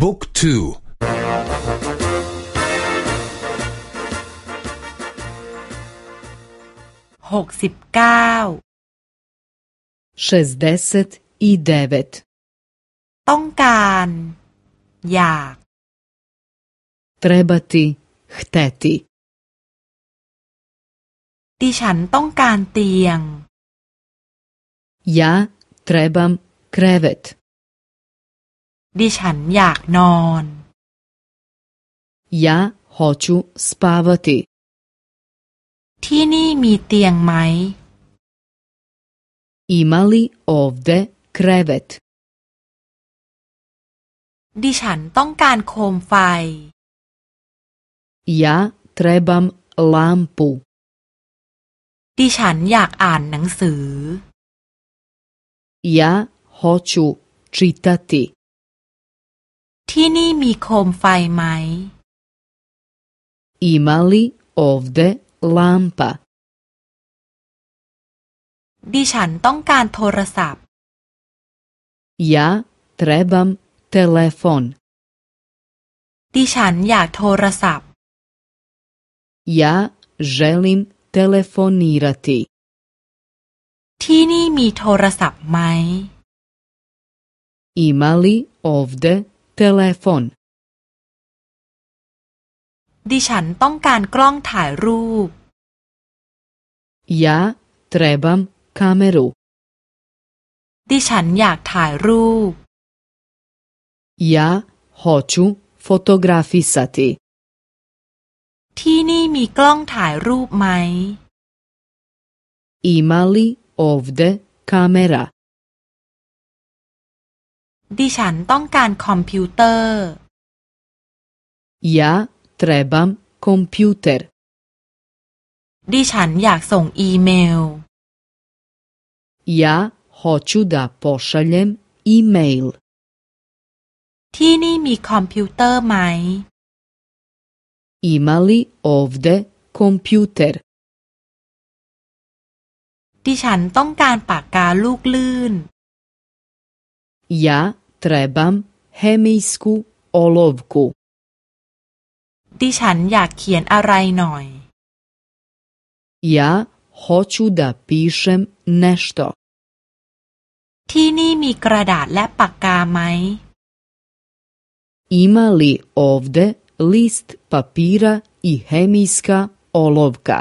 บุ๊กทูหกสิบเก้าต้องการ อยาก trebati hteti ดิฉันต้องการเตียง ja trebam krevet ดิฉันอยากนอน ja hoću spavati ที่นี่มีเตียงไหม ima li ovde krevet ดิฉันต้องการโคมไฟ ja trebam lampu ดิฉันอยากอ่านหนังสือ ja hoću čitati ที่นี่มีโคมไฟไหม ima li ovde lampa ดิฉันต้องการโทรศัพท์ ja trebam telefon ดิฉันอยากโทรศัพท์ ja želim telefonirati ที่นี่มีโทรศัพท์ไหม ima li ovde telefon ดิฉันต้องการกล้องถ่ายรูป ja trebam kameru ดิฉันอยากถ่ายรูป ja hoću fotografisati ที่นี่มีกล้องถ่ายรูปไหม ima li ovde kamera ดิฉันต้องการคอมพิวเตอร์ ja trebam kompjuter ดิฉันอยากส่งอีเมล ja hoću da pošaljem e-mail ที่นี่มีคอมพิวเตอร์ไหม ima li ovde kompjuter ดิฉันต้องการปากกาลูกลื่น ja trebam hemijsku olovku ดิฉันอยากเขียนอะไรหน่อย ja hoću da pišem nešto ที่นี่มีกระดาษและปากกาไหม ima li ovde list papira i hemijska olovka